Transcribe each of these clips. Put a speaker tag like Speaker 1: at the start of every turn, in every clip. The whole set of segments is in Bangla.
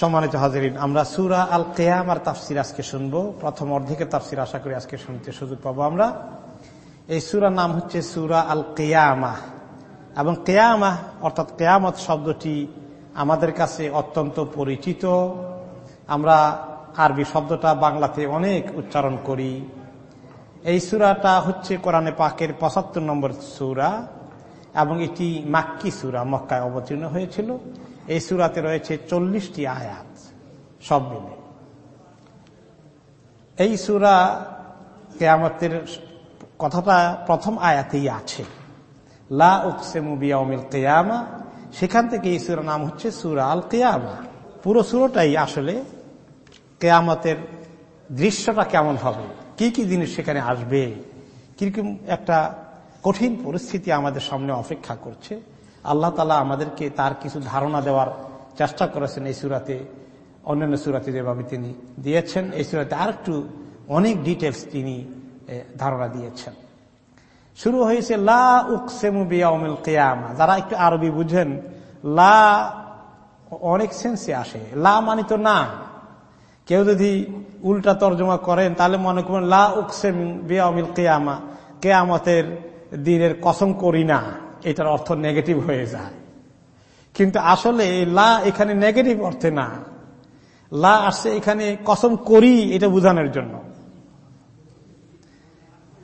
Speaker 1: সম্মানিত হাজরিন, আমরা সুরা আল কেয়াম আর তাফসির আজকে শুনব। প্রথম অর্ধেকের তাফসির আশা করি আজকে শুনতে সুযোগ পাবো আমরা। এই সুরা নাম হচ্ছে সুরা আল কেয়ামা এবং কেয়ামা অর্থাৎ কেয়ামত শব্দটি আমাদের কাছে অত্যন্ত পরিচিত। আমরা আরবি শব্দটা বাংলাতে অনেক উচ্চারণ করি। এই সুরাটা হচ্ছে কোরআনে পাকের পঁচাত্তর নম্বর সুরা এবং এটি মাক্কি সুরা, মক্কায় অবতীর্ণ হয়েছিল। এই সুরাতে রয়েছে চল্লিশটি আয়াত, সব মিলে। এই সুরা কেয়ামতের কথাটা প্রথম আয়াতেই আছে। লা উকসেমুবিয়ামিল কেয়ামা, সেখান থেকে এই সুরা নাম হচ্ছে সুরা আল কেয়ামা। পুরো সুরোটাই আসলে কেয়ামতের দৃশ্যটা কেমন হবে, কি কি জিনিস সেখানে আসবে, কীরকম একটা কঠিন পরিস্থিতি আমাদের সামনে অপেক্ষা করছে আল্লাহ তালা আমাদেরকে তার কিছু ধারণা দেওয়ার চেষ্টা করেছেন এই সুরাতে, অন্যান্য সুরাতে যেভাবে তিনি দিয়েছেন, এই সুরাতে আর একটু অনেক ডিটেলস তিনি ধারণা দিয়েছেন। শুরু হয়েছে, লা উকসেমু বিয়াউমিল কেয়ামা। যারা একটু আরবি বুঝেন, লা অনেক সেন্সে আসে। লা মানে তো না। কেউ যদি উল্টা তর্জমা করেন, তাহলে মনে করেন লা উকসেম বিয়াউমিল কেয়ামা। কেয়ামতের দিনের কসম করি না। এটার অর্থ নেগেটিভ হয়ে যায়। কিন্তু আসলে লা এখানে নেগেটিভ অর্থে না। লা আসছে এখানে কসম করি এটা বোঝানোর জন্য।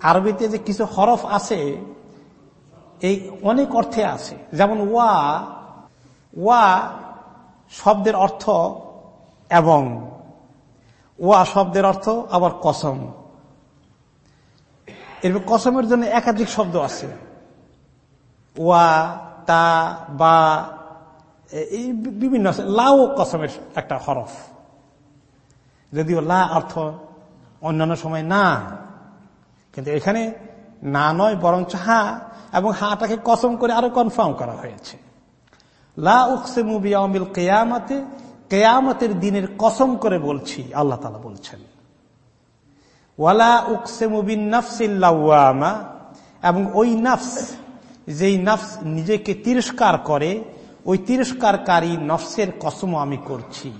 Speaker 1: আরবিতে যে কিছু হরফ আছে, এই অনেক অর্থে আছে। যেমন ওয়া ওয়া শব্দের অর্থ এবং, ওয়া শব্দের অর্থ আবার কসম। এরপর কসমের জন্য একাধিক শব্দ আছে। ওয়া, তা, বা এই বিভিন্ন লাও কসমের একটা হরফ। যদিও লা অর্থ অন্যান্য সময় না। কিন্তু এখানে না নয়, বরঞ্চ হা এবং হাটাকে কসম করে আরও কনফার্ম করা হয়েছে। লা উকসে মুবি আমিল কেয়ামাতে, কেয়ামতের দিনের কসম করে বলছি, আল্লাহ তালা বলছেন। ওয়ালা উকসে মুবিন নাফসিল্লাওয়ামা এবং ওই নফস যেই নফস নিজেকে তিরস্কার করে, ওই তিরস্কারকারী নফসের কসম আমি করছি।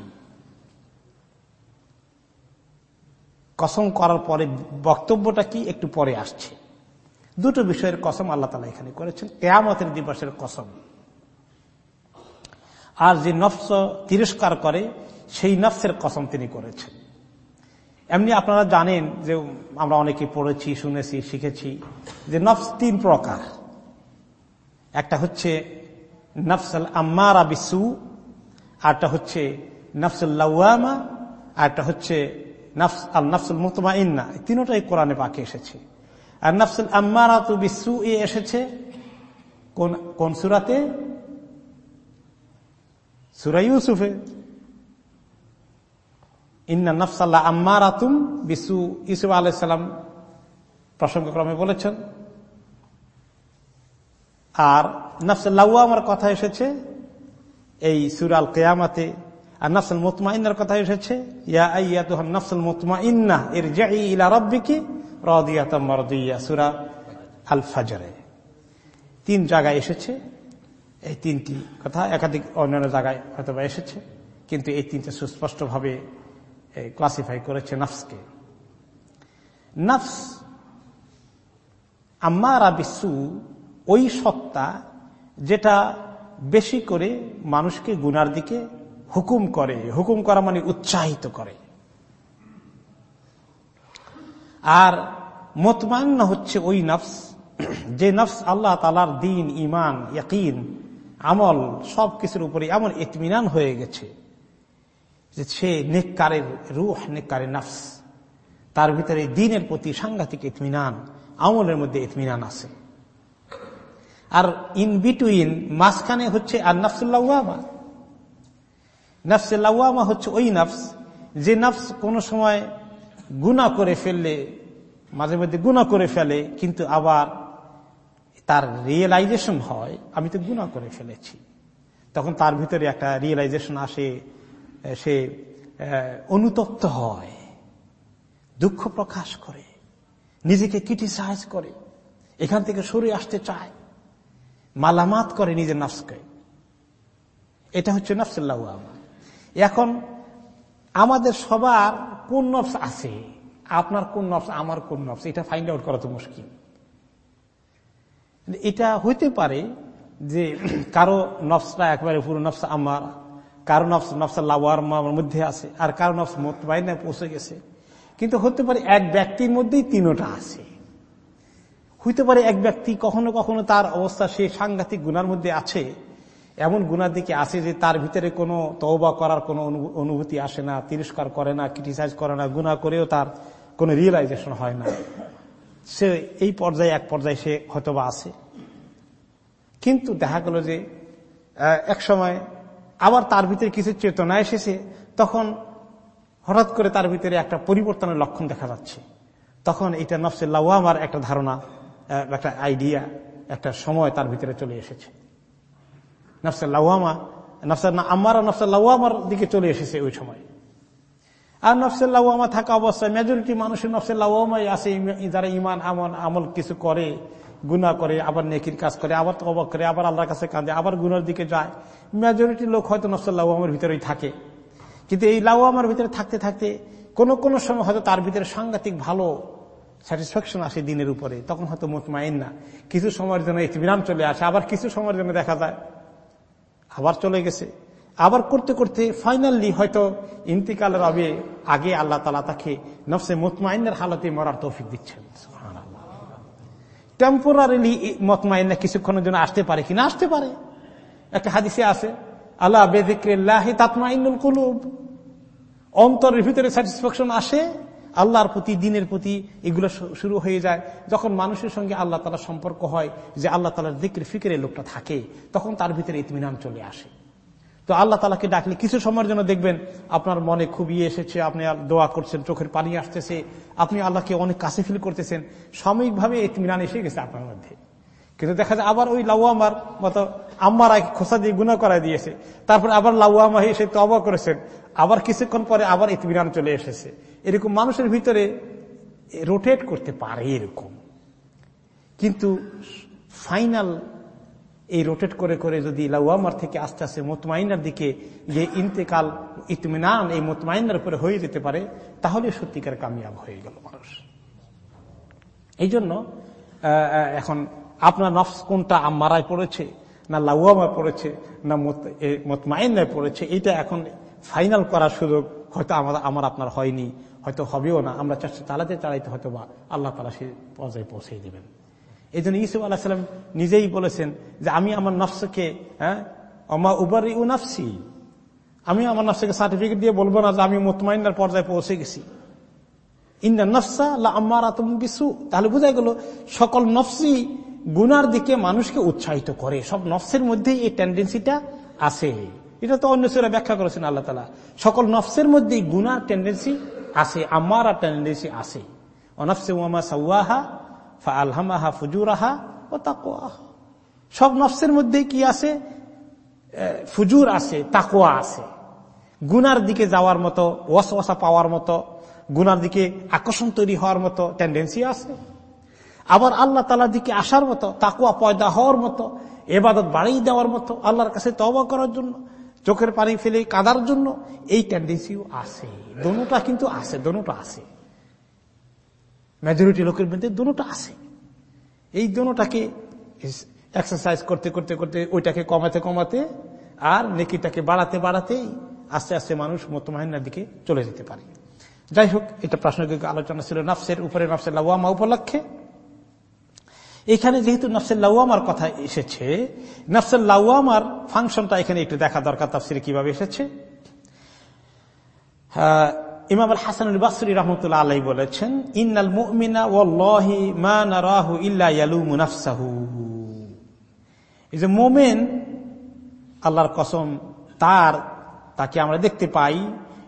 Speaker 1: কসম করার পরে বক্তব্যটা কি একটু পরে আসছে। দুটো বিষয়ের কসম আল্লাহ তালা এখানে করেছেন। কেয়ামতের দিবসের কসম। আর যে নফস তিরস্কার করে, সেই নফসের কসম তিনি করেছেন। এমনি আপনারা জানেন যে আমরা অনেকে পড়েছি, শুনেছি, শিখেছি যে নফস তিন প্রকার। একটা হচ্ছে নফসল আম্মারা বিসু আরটা হচ্ছে নফসুল লাউমা আরটা হচ্ছে নফস আল নফসুল মুতমা ইন্না তিনটাই কোরআনে পাকে এসেছে। আর নফসুল আম্মারা তু বিসু এ এসেছে কোন কোন সুরাতে? সুরা ইউসুফে। ইন্না নফসাল্লাহ আম্মারাতুম বিসু। ইসুফ আলাইসাল্লাম প্রসঙ্গক্রমে বলেছেন আর নফসাল্লাউমার কথা এসেছে, এই সুরাল কেয়ামাতে আর নফসল মোতমা ইন্নার কথা এসেছে, ইয়া আইয়া তুহান নফসল মোতমা ইন্না এর ইলা রব্বিকি আল ফাজারে তিন জায়গায় এসেছে, এই তিনটি কথা একাধিক অন্যান্য জায়গায় হয়তো এসেছে, কিন্তু এই তিনটে সুস্পষ্টভাবে ক্লাসিফাই করেছে নফসকে। নফস আম্মারা বিসু ওই সত্তা যেটা বেশি করে মানুষকে গুনার দিকে হুকুম করে। হুকুম করা মানে উৎসাহিত করে। আর মতমান্য হচ্ছে ওই নফস, যে নফস আল্লাহ তালার দিন ইমান ইয়াকিন, আমল সব কিছুর উপরে এমন ইতমিনান হয়ে গেছে যে সে নেককারের রুহ, নেককারের নফস, তার ভিতরে দিনের প্রতি সাংঘাতিক ইতমিনান, আমলের মধ্যে ইতমিনান আছে। আর ইন বিটুইন মাঝখানে হচ্ছে আর নাফসুল্লাহমা নাফসুল্লাহমা হচ্ছে ওই নফস, যে নফস কোন সময় গুণা করে ফেললে, মাঝে মধ্যে গুণা করে ফেলে, কিন্তু আবার তার রিয়েলাইজেশন হয়, আমি তো গুণা করে ফেলেছি। তখন তার ভিতরে একটা রিয়েলাইজেশন আসে, সে অনুতপ্ত হয়, দুঃখ প্রকাশ করে, নিজেকে ক্রিটিসাইজ করে, এখান থেকে সরে আসতে চায়। মালামাত করে নিজের নফসকে। এটা হচ্ছে নফসুল্লাহ এখন আমাদের সবার কোন নফস আছে? আপনার কোন নফস, আমার কোন নফস? এটা ফাইন্ড আউট করা তো মুশকিল। এটা হইতে পারে যে কারও নফসটা একবারে পুরো নফস আমার, কারও নফস, নফসা লাওয়ার মধ্যে আছে, আর কারও নফস মোতবাইনে পৌঁছে গেছে। কিন্তু হতে পারে এক ব্যক্তির মধ্যেই তিনোটা আছে। হইতে পারে এক ব্যক্তি কখনো কখনো তার অবস্থা সে সাংঘাতিক গুনার মধ্যে আছে। এমন গুনার দিকে আছে যে তার ভিতরে কোনো তওবা করার কোনো অনুভূতি আসে না, তিরস্কার করে না ক্রিটিসাইজ করে না গুণা করেও তার কোনো রিয়েলাইজেশন হয় না। সে এই পর্যায়ে এক পর্যায়ে সে হয়তোবা আছে। কিন্তু দেখা গেল যে এক সময় আবার তার ভিতরে কিছু চেতনা এসেছে, তখন হঠাৎ করে তার ভিতরে একটা পরিবর্তনের লক্ষণ দেখা যাচ্ছে। তখন এটা নফসে লাওয়ামার একটা ধারণা একটা আইডিয়া একটা সময় তার ভিতরে চলে এসেছে। নফসে লাওয়ামা নফসের না আমার নফসের লাওয়ামার দিকে চলে এসেছে ওই সময়। আর নফসের লাওয়ামা থাকা অবস্থায় মেজরিটি মানুষের নফসের লাওয়ামাই আছে যারা ইমান, আমল আমল কিছু করে গুনা করে, আবার নেকির কাজ করে, আবার তবা করে, আবার আল্লাহর কাছে কাঁদে, আবার গুনার দিকে যায়। মেজরিটি লোক হয়তো নফসের লাওয়ামের ভিতরেই থাকে। কিন্তু এই লাওয়ামার ভিতরে থাকতে থাকতে কোন কোন সময় হয়তো তার ভিতরে সাংঘাতিক ভালো স্যাটিসফ্যাকশন আসে দিনের উপরে, তখন হয়তো মোতমাইন না। কিছু সময়ের জন্য ইতমিনাম চলে আসে, আবার কিছু সময়ের জন্য দেখা যায়, আবার চলে গেছে। আবার করতে করতে ফাইনালি হয়তো ইন্তিকালের আগে আগে আল্লাহ তালা তাকে নফসে মোতমাইনের হালতে মরার তৌফিক দিচ্ছেন। টেম্পোরারিলি মতমাইনা কিছুক্ষণের জন্য আসতে পারে কিনা আসতে পারে। একটা হাদিসে আছে, আল্লাহ বেদিক্লাহ তাতমাইনুল কুলুব। অন্তরের ভিতরে স্যাটিসফ্যাকশন আসে আল্লাহর প্রতি, দিনের প্রতি এগুলো শুরু হয়ে যায়। যখন মানুষের সঙ্গে আল্লাহ তালার সম্পর্ক হয়, যে আল্লাহ তালার দিকের ফিকের লোকটা থাকে, তখন তার ভিতরে ইতমিনান চলে আসে। তো আল্লাহ তালাকে ডাকলে কিছু সময়ের জন্য দেখবেন, আপনার মনে খুব ইয়ে এসেছে, আপনি দোয়া করছেন, চোখের পানি আসতেছে, আপনি আল্লাহকে অনেক কাছে ফিল করতেছেন। সাময়িকভাবে ইতমিনান এসে গেছে আপনার মধ্যে। কিন্তু দেখা যায় আবার ওই লাউয়ামার মতো আম্মার খোসা দিয়ে গুণা করাই দিয়েছে। তারপর আবার লাউয়ামা এসে তবা করেছেন। আবার কিছুক্ষণ পরে আবার ইতমিনান চলে এসেছে। এরকম মানুষের ভিতরে রোটেট করতে পারে এরকম। কিন্তু ফাইনাল এই রোটেট করে করে যদি লাউয়ামার থেকে আস্তে আস্তে মোতমাইনার দিকে যে ইন্তেকাল, ইতমিনান এই মোতমাইনার উপরে হয়ে যেতে পারে, তাহলে সত্যিকার কামিয়াব হয়ে গেল মানুষ। এই জন্য এখন আপনার নফস কোনটা মারায় পড়েছে, না লাউয়ামায় পড়েছে, না মোতমাইনায় পড়েছে এটা এখন ফাইনাল করার সুযোগ হয়তো আমার আমার আপনার হয়নি, হয়তো হবেও না। আমরা চেষ্টা চালাতে, চালাইতে হয়তো বা আল্লাহ তালা সে পর্যায়ে পৌঁছে দেবেন। এই জন্য ইসুফ আল্লাহ সাল্লাম নিজেই বলেছেন যে, আমি আমার নফসকে হ্যাঁ অমা উবার ইউ নফসি, আমি আমার নফসকে সার্টিফিকেট দিয়ে বলব না যে আমি মোতমাইনার পর্যায়ে পৌঁছে গেছি। ইন্দা নফসা আমার আতম বিশু তাহলে বোঝা গেল সকল নফসি গুনার দিকে মানুষকে উৎসাহিত করে। সব নফসের মধ্যেই এই টেন্ডেন্সিটা আছে। এটা তো অন্য সেরা ব্যাখ্যা করেছেন আল্লাহ তালা সকল নফসের মধ্যেই গুনার টেন্ডেন্সি আছে আমার আর টেন্ডেন্সি আছে অনফসে ওয়ামা সাউহা ফা আলহামাহা ফুজুরাহা ও তাকোয়াহা সব নফসের মধ্যে কি আছে ফুজুর আছে তাকোয়া আছে গুনার দিকে যাওয়ার মতো ওয়াসা পাওয়ার মতো, গুনার দিকে আকর্ষণ তৈরি হওয়ার মতো টেন্ডেন্সি আছে আবার আল্লাহ তালার দিকে আসার মতো তাকুয়া পয়দা হওয়ার মতো, এবাদত বাড়িয়ে দেওয়ার মতো, আল্লাহর কাছে তবা করার জন্য। চোখের পানি ফেলে কাদার জন্য এই টেন্ডেন্সিও আছে দোনোটা কিন্তু আছে দোনোটা আছে মেজরিটি লোকের মধ্যে দোনোটা আছে এই দোনোটাকে এক্সারসাইজ করতে করতে করতে ওইটাকে কমাতে কমাতে আর নেকিটাকে বাড়াতে বাড়াতেই আস্তে আস্তে মানুষ মতমাহিনার দিকে চলে যেতে পারে। যাই হোক, এটা প্রাসঙ্গিক আলোচনা ছিল নাফসের উপরে, নাফসের লাওয়ামা উপলক্ষে। এখানে যেহেতু নাফসের লাউয়ামার কথা এসেছে, নাফসের লাউয়ামার ফাংশনটা এখানে একটু দেখা দরকার, তাফসিরে কীভাবে এসেছে? ইমাম হাসান বাসরি রহমতুল্লাহ আলাই বলেছেন, ইন্নাল মুমিনা ওয়াল্লাহি মা নারাহু ইল্লা এই যে মোমেন, আল্লাহর কসম, তার, তাকে আমরা দেখতে পাই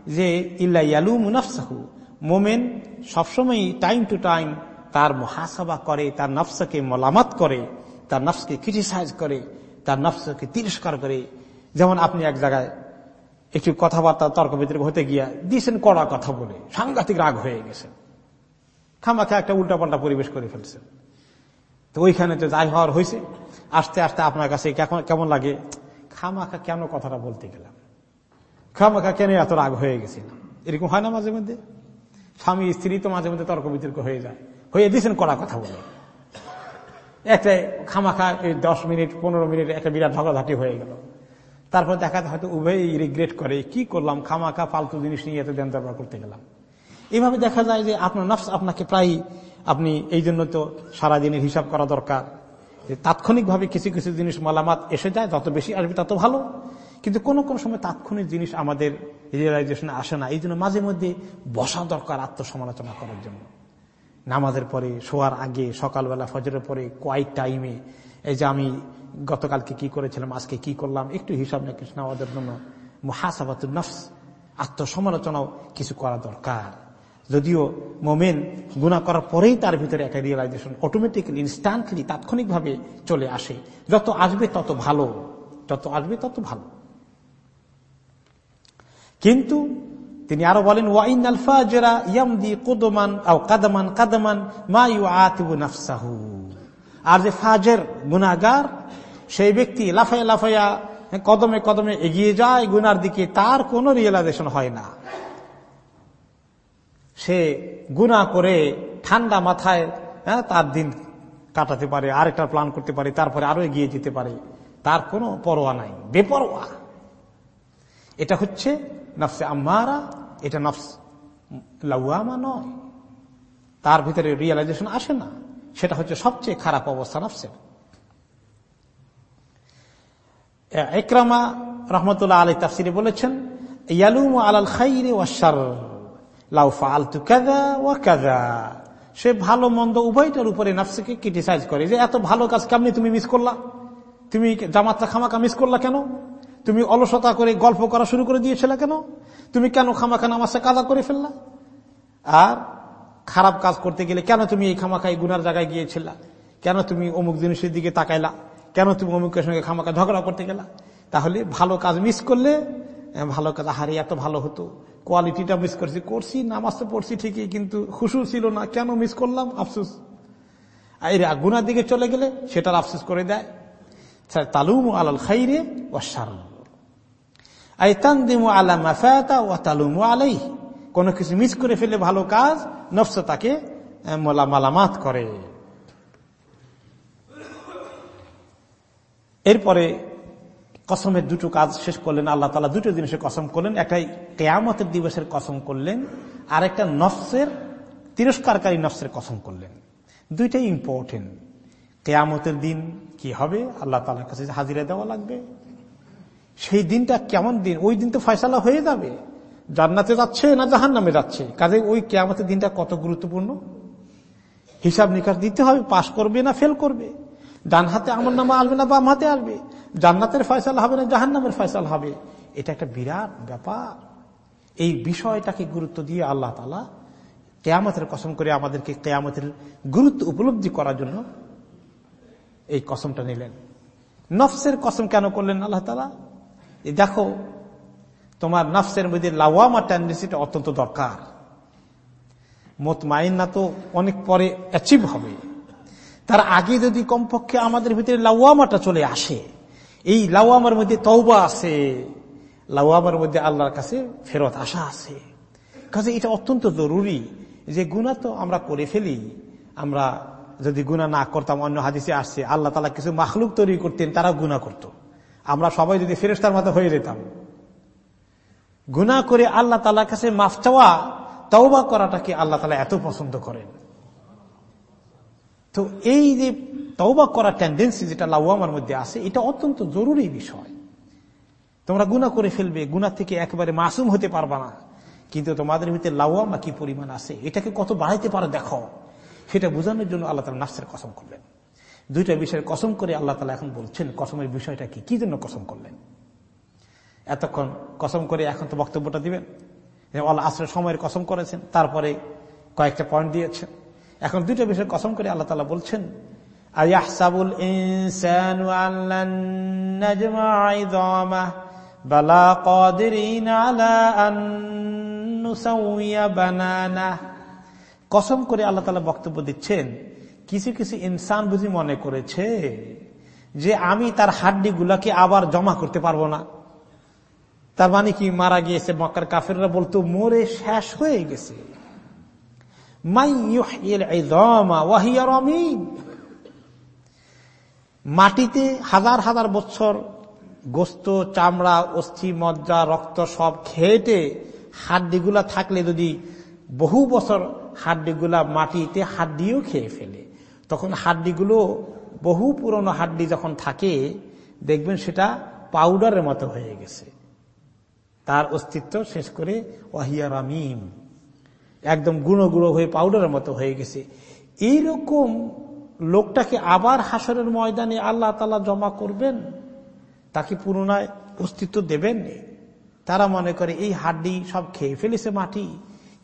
Speaker 1: যে ইল্লা ইয়ালুমু নাফসাহু। মোমেন সবসময় টাইম টু টাইম তার মহাসভা করে, তার নফসকে মলামত করে, তার নফসকে ক্রিটিসাইজ করে, তার নফসকে তিরস্কার করে। যেমন আপনি এক জায়গায় একটু কথাবার্তা তর্ক বিতর্ক হতে গিয়া দিয়েছেন কড়া কথা বলে, সাংঘাতিক রাগ হয়ে গেছে। খামাখা একটা উল্টাপাল্টা পরিবেশ করে ফেলছেন। তো ওইখানে তো যাই হওয়ার হয়েছে আস্তে আস্তে আপনার কাছে কেমন লাগে? খামাখা কেন কথাটা বলতে গেলাম? খামাখা কেন এত রাগ হয়ে গেছিল এরকম হয় না মাঝে মধ্যে? স্বামী, স্ত্রী তো মাঝে মধ্যে তর্ক বিতর্ক হয়ে যায়। হয়ে দিয়েছেন কড়া কথা বলে। একটা খামাখা দশ মিনিট, পনেরো মিনিট একটা বিরাট ঝগড়াঝাটি হয়ে গেল। তারপর দেখা হয়তো উভয়ই রিগ্রেট করে, কি করলাম? খামাখা, ফালতু জিনিস নিয়ে এত দেন দরবার করতে গেলাম। এভাবে দেখা যায় যে আপনার নফস আপনাকে প্রায় আপনি এই জন্য তো সারাদিনের হিসাব করা দরকার। যে তাৎক্ষণিকভাবে কিছু কিছু জিনিস মালামাত এসে যায়, যত বেশি আসবে তত ভালো। কিন্তু কোন কোন সময় তাৎক্ষণিক জিনিস আমাদের রিয়েলাইজেশনে আসে না। এই জন্য মাঝে মধ্যে বসা দরকার আত্মসমালোচনা করার জন্য। নামাজের পরে, শোয়ার আগে, সকালবেলা, ফজরের পরে কয়েক টাইমে এই যে আমি গতকালকে কি করেছিলাম, আজকে কি করলাম, একটু হিসাব নিকেশ নেওয়াদের জন্য মহাসাবাতুল নফস, আত্মসমালোচনাও কিছু করা দরকার। যদিও মোমেন গুণা করার পরেই তার ভিতরে একটা রিয়েলাইজেশন অটোমেটিক্যালি ইনস্ট্যান্টলি তাৎক্ষণিকভাবে চলে আসে। যত আসবে তত ভালো, যত আসবে তত ভালো। কিন্তু তিনি আরও বলেন ওয়াইন আলফা জেরা ইয়ামদি কুদমান কাদামান কাদামান মা ইউ আতিবু নাফসাহু। আর যে ফাজের গুনাগার সেই ব্যক্তি লাফাইয়া লাফাইয়া কদমে কদমে এগিয়ে যায়, গুনার দিকে তার কোনো রিয়েলাইজেশন হয় না। সে গুণা করে ঠান্ডা মাথায় হ্যাঁ তার দিন কাটাতে পারে, আরেকটা প্ল্যান করতে পারে, তারপরে আরও এগিয়ে যেতে পারে। তার কোনো পরোয়া নাই, বেপরোয়া। এটা হচ্ছে নফসে আম্মারা এটা নফস। লাউয়ামা নয়। তার ভিতরে রিয়েলাইজেশন আসে না। সেটা হচ্ছে সবচেয়ে খারাপ অবস্থা নফসের। একরামা রহমতুল্লাহ আলী তাফসিরে বলেছেন, ইয়ালুম আলাল খাইরে ওয়াশার লাউ ফালতু কাদা ও কাদা সে ভালো মন্দ উভয়টার উপরে নাফসিকে ক্রিটিসাইজ করে যে, এত ভালো কাজ কেমনি তুমি মিস করলা? তুমি জামাতটা খামাকা মিস করলা কেন? তুমি অলসতা করে গল্প করা শুরু করে দিয়েছিলে কেন? তুমি কেন খামাখা নামাজে কাদা করে ফেললা? আর খারাপ কাজ করতে গেলে কেন তুমি এই খামাখাই গুনার জায়গায় গিয়েছিলা? কেন তুমি অমুক জিনিসের দিকে তাকাইলা? কেন তুমি অমুকের সঙ্গে খামাকা ঝগড়া করতে গেলা? তাহলে ভালো কাজ মিস করলে ভালো কাজ হারিয়ে এত ভালো হতো। কোয়ালিটিটা মিস করছি। করছি, নামাজ তো পড়ছি ঠিকই, কিন্তু খুশু ছিল না। কেন মিস করলাম? আফসুস। এর গুনার দিকে চলে গেলে সেটার আফসুস করে দেয়। তালুম আলাল খাইরে কোন কিছু মিস করে ফেলে ভালো কাজ, নফস তাকে মালামাত করে। এরপরে কসমের দুটো কাজ শেষ করলেন, আল্লাহ তালা দুটো জিনিসের কসম করলেন, একটাই কেয়ামতের দিবসের কসম করলেন আর একটা নফসের, তিরস্কারকারী নফসের কসম করলেন। দুইটাই ইম্পর্টেন্ট কেয়ামতের দিন কি হবে, আল্লাহ তালার কাছে হাজিরা দেওয়া লাগবে। সেই দিনটা কেমন দিন? ওই দিন তো ফয়সালা হয়ে যাবে। জান্নাতে যাচ্ছে না জাহান নামে যাচ্ছে? কাজে ওই কেয়ামতের দিনটা কত গুরুত্বপূর্ণ? হিসাব নিকাশ দিতে হবে, পাশ করবে না, ফেল করবে। ডান হাতে আমার নামা আসবে না, বাম হাতে আসবে। জান্নাতের ফয়সাল হবে না জাহান নামের ফয়সাল হবে। এটা একটা বিরাট ব্যাপার। এই বিষয়টাকে গুরুত্ব দিয়ে আল্লাহ তালা কেয়ামতের কসম করে আমাদেরকে কেয়ামতের গুরুত্ব উপলব্ধি করার জন্য এই কসমটা নিলেন। নফসের কসম কেন করলেন আল্লাহ তালা দেখো, তোমার নফসের মধ্যে লাওয়ামা টেন্ডেন্সিটা অত্যন্ত দরকার। মোতমাইন্না তো অনেক পরে অ্যাচিভ হবে। তার আগে যদি কমপক্ষে আমাদের ভিতরে লাওয়ামাটা চলে আসে, এই লাওয়ামার মধ্যে তওবা আছে, লাওয়ামার মধ্যে আল্লাহর কাছে ফেরত আসা আছে। কাজে এটা অত্যন্ত জরুরি যে গুণা তো আমরা করে ফেলি। আমরা যদি গুণা না করতাম, অন্য হাদিসে আসছে, আল্লাহ তালা কিছু মাখলুক তৈরি করতেন তারা গুণা করত। আমরা সবাই যদি ফেরেস্তার মতো হয়ে যেতাম। গুণা করে আল্লাহ তালার কাছে মাফ চাওয়া, তওবা করাটাকে আল্লাহ তালা এত পছন্দ করেন। তো এই যে তওবা করার টেন্ডেন্সি যেটা লাউয়ামার মধ্যে আছে, এটা অত্যন্ত জরুরি বিষয়। তোমরা গুণা করে ফেলবে গুণা থেকে একেবারে মাসুম হতে পারবা না। কিন্তু তোমাদের ভিতরে লাউয়ামা কি পরিমাণ আছে, এটাকে কত বাড়াইতে পারো দেখো। সেটা বোঝানোর জন্য আল্লাহ তালা নার্সের কসম করলেন। দুইটা বিষয়ের কসম করে আল্লাহ তালা এখন বলছেন, কসমের বিষয়টা কি? কি জন্য কসম করলেন? এতক্ষণ কসম করে এখন তো বক্তব্যটা দিবেন। আল্লাহ আশ্রয় সময়ের কসম করেছেন, তারপরে কয়েকটা পয়েন্ট দিয়েছেন। এখন দুইটা বিষয় কসম করে আল্লাহ তালা বলছেন বালা বানানা। কসম করে আল্লাহ তালা বক্তব্য দিচ্ছেন কিছু কিছু ইনসান বুঝি মনে করেছে যে আমি তার হাড্ডি গুলাকে আবার জমা করতে পারব না। তার মানে কি মারা গিয়েছে মক্কার কাফেররা বলতো, মোরে শেষ হয়ে গেছে। মাটিতে হাজার হাজার বছর গোস্ত, চামড়া, অস্থি, মজ্জা, রক্ত সব খেয়েটে হাড্ডিগুলা থাকলে যদি বহু বছর হাড্ডিগুলা মাটিতে হাড্ডিও খেয়ে ফেলে। তখন হাড্ডিগুলো বহু পুরনো হাড্ডি যখন থাকে, দেখবেন সেটা পাউডারের মতো হয়ে গেছে। তার অস্তিত্ব শেষ করে ওয়াহিয়ার একদম গুঁড়ো গুঁড়ো হয়ে পাউডারের মতো হয়ে গেছে। এই রকম লোকটাকে আবার হাসরের ময়দানে আল্লাহ তালা জমা করবেন? তাকে পুনরায় অস্তিত্ব দেবেন তারা মনে করে, এই হাড্ডি সব খেয়ে ফেলেছে মাটি।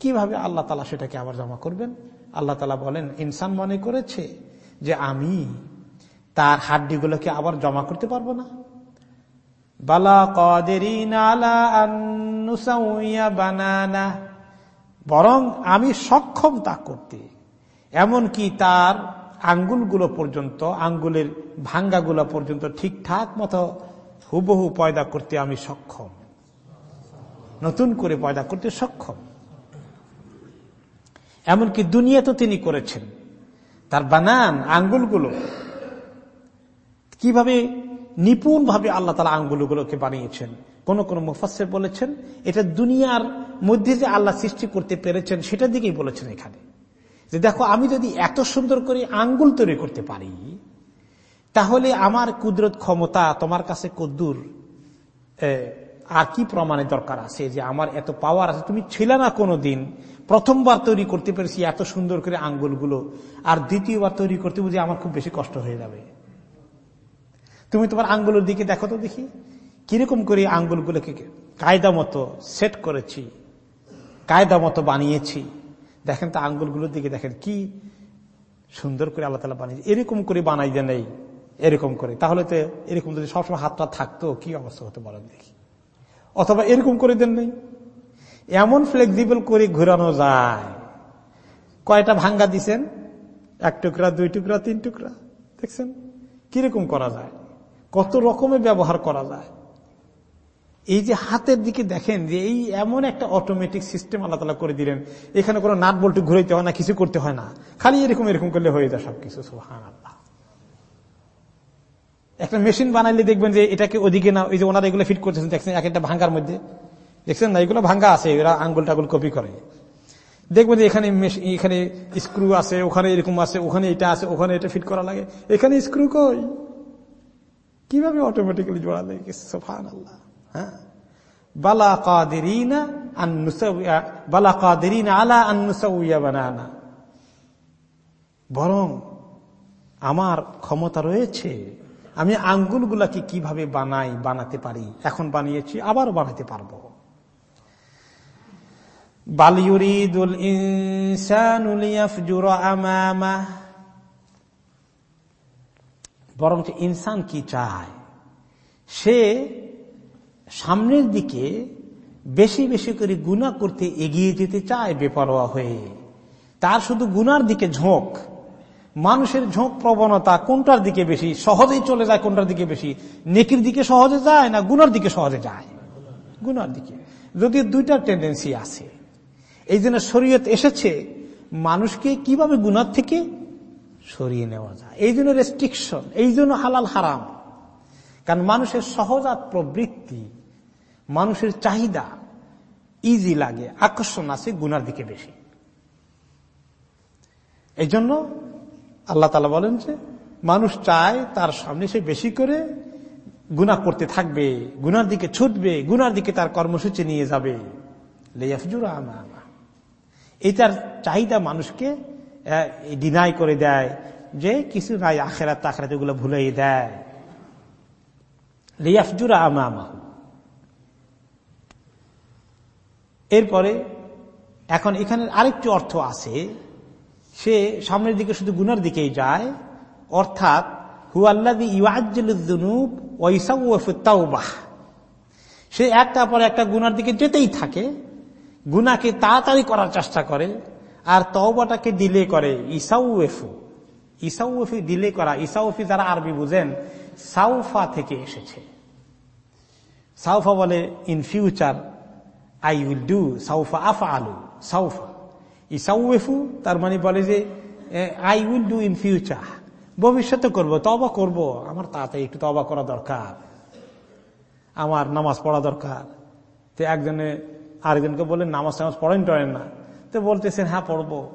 Speaker 1: কীভাবে আল্লাহ তালা সেটাকে আবার জমা করবেন? আল্লাহ তালা বলেন, ইনসান মনে করেছে যে আমি তার হাড্ডিগুলোকে আবার জমা করতে পারব না? বালা বানানা। বরং আমি সক্ষম তা করতে, এমনকি তার আঙ্গুলগুলো পর্যন্ত, আঙ্গুলের ভাঙ্গাগুলো পর্যন্ত ঠিকঠাক মতো হুবহু পয়দা করতে আমি সক্ষম। নতুন করে পয়দা করতে সক্ষম। এমনকি দুনিয়া তো তিনি করেছেন। তার বানান, আঙ্গুলগুলো, কীভাবে নিপুণ ভাবে আল্লাহ তালা আঙ্গুলগুলোকে বানিয়েছেন, কোন কোন মুফাসের বলেছেন, এটা দুনিয়ার মধ্যে যে আল্লাহ সৃষ্টি করতে পেরেছেন সেটার দিকেই বলেছেন এখানে। যে দেখো, আমি যদি এত সুন্দর করে আঙ্গুল তৈরি করতে পারি, তাহলে আমার কুদরত ক্ষমতা তোমার কাছে কদ্দুর আর কি প্রমাণের দরকার আছে যে আমার এত পাওয়ার আছে? তুমি ছিল না কোনো দিন প্রথমবার তৈরি করতে পেরেছি এত সুন্দর করে আঙ্গুলগুলো, আর দ্বিতীয়বার তৈরি করতে বুঝি আমার খুব বেশি কষ্ট হয়ে যাবে। তুমি তোমার আঙ্গুলের দিকে দেখো তো দেখি, কীরকম করে আঙ্গুলগুলোকে কায়দা মতো সেট করেছি, কায়দা মতো বানিয়েছি। দেখেন তো আঙ্গুলগুলোর দিকে দেখেন কি সুন্দর করে আল্লাহ তালা বানিয়েছে। এরকম করে বানাই দেয় নেই, এরকম করে। তাহলে তো এরকম যদি সবসময় হাতটা থাকতো, কি অবস্থা হতে বলেন দেখি। অথবা এরকম করে দেন নেই। এমন ফ্লেক্সিবল করে ঘুরানো যায়। কয়টা ভাঙ্গা দিছেন? এক টুকরা, দুই টুকরা, তিন টুকরা। দেখছেন? কীরকম করা যায়? কত রকমের ব্যবহার করা যায়? এই যে হাতের দিকে দেখেন যে এই এমন একটা অটোমেটিক সিস্টেম আল্লাহ তালা করে দিলেন। এখানে কোনো নাট বল্টু ঘুরাইতে হয় না, কিছু করতে হয় না। খালি এরকম এরকম করলে হয়ে যায় সবকিছু। সোহান আল্লাহ একটা মেশিন বানাইলে দেখবেন যে এটাকে ওদিকে না, ওই যে ওনারা এগুলো ফিট করতেছেন, দেখছেন, এক একটা ভাঙ্গার মধ্যে। দেখছেন না? এগুলো ভাঙ্গা আছে, এরা আঙ্গুল টাগুল কপি করে। দেখবেন যে এখানে এখানে স্ক্রু আছে, ওখানে এরকম আছে, ওখানে এটা আছে, ওখানে এটা ফিট করা লাগে। এখানে স্ক্রু কই? কীভাবে অটোমেটিক্যালি জোড়া লাগে সোফান আল্লাহ হ্যাঁ? বালা কাদেরিনা বালা আলা বরং আমার ক্ষমতা রয়েছে, আমি আঙ্গুলগুলাকে কীভাবে বানাই, বানাতে পারি? এখন বানিয়েছি আবার বানাতে পারব। আমামা। বরং ইনসান কি চায়? সে সামনের দিকে বেশি বেশি করে গুণা করতে এগিয়ে যেতে চায় বেপরোয়া হয়ে। তার শুধু গুনার দিকে ঝোঁক, মানুষের ঝোঁক প্রবণতা কোনটার দিকে বেশি? সহজেই চলে যায় কোনটার দিকে বেশি? নেকির দিকে সহজে যায় না গুনার দিকে সহজে যায়? গুনার দিকে। যদি দুইটা টেন্ডেন্সি আছে। এই জন্য শরীয়ত এসেছে, মানুষকে কীভাবে গুনার থেকে সরিয়ে নেওয়া যায়? এই জন্য রেস্ট্রিকশন এই জন্য হালাল হারাম। কারণ মানুষের সহজাত প্রবৃত্তি, মানুষের চাহিদা ইজি লাগে, আকর্ষণ আছে গুনার দিকে বেশি। এই জন্য আল্লাহ তালা বলেন যে, মানুষ চায় তার সামনে সে বেশি করে গুনা করতে থাকবে, গুনার দিকে ছুটবে, গুনার দিকে তার কর্মসূচি নিয়ে যাবে। এইটার চাহিদা মানুষকে ডিনাই করে দেয় যে কিছু নাই, আখেরাত তাখেরাত এগুলো ভুলেই দেয়। লিয়াফজুরা আমা এরপরে এখন এখানে আরেকটি অর্থ আছে, সে সামনের দিকে শুধু গুনার দিকেই যায়, অর্থাৎ হুয়াল্লাদি ওয়াইসাউফুত্তাউবাহ সে একটা পর একটা গুনার দিকে যেতেই থাকে গুনাকে তাড়াতাড়ি করার চেষ্টা করে, আর তওবাটাকে ডিলে করে। ইসাউফু, ইসাউফি ডিলে করা, ইসাউফি যারা আরবি বুঝেন, সাউফা থেকে এসেছে। সাউফা বলে in future I will do সাউফা আফা আলু সাউফা। ইসাউফু তার মানে বলে যে I will do in future ভবিষ্যতে করব তবা করব, আমার তাড়াতাড়ি একটু তবা করা দরকার, আমার নামাজ পড়া দরকার। তো একজনে আরেকজনকে বললেন, নামাজ টামাজ পড়েন টড়েন না। তো বলতেছেন হ্যাঁ পড়ব।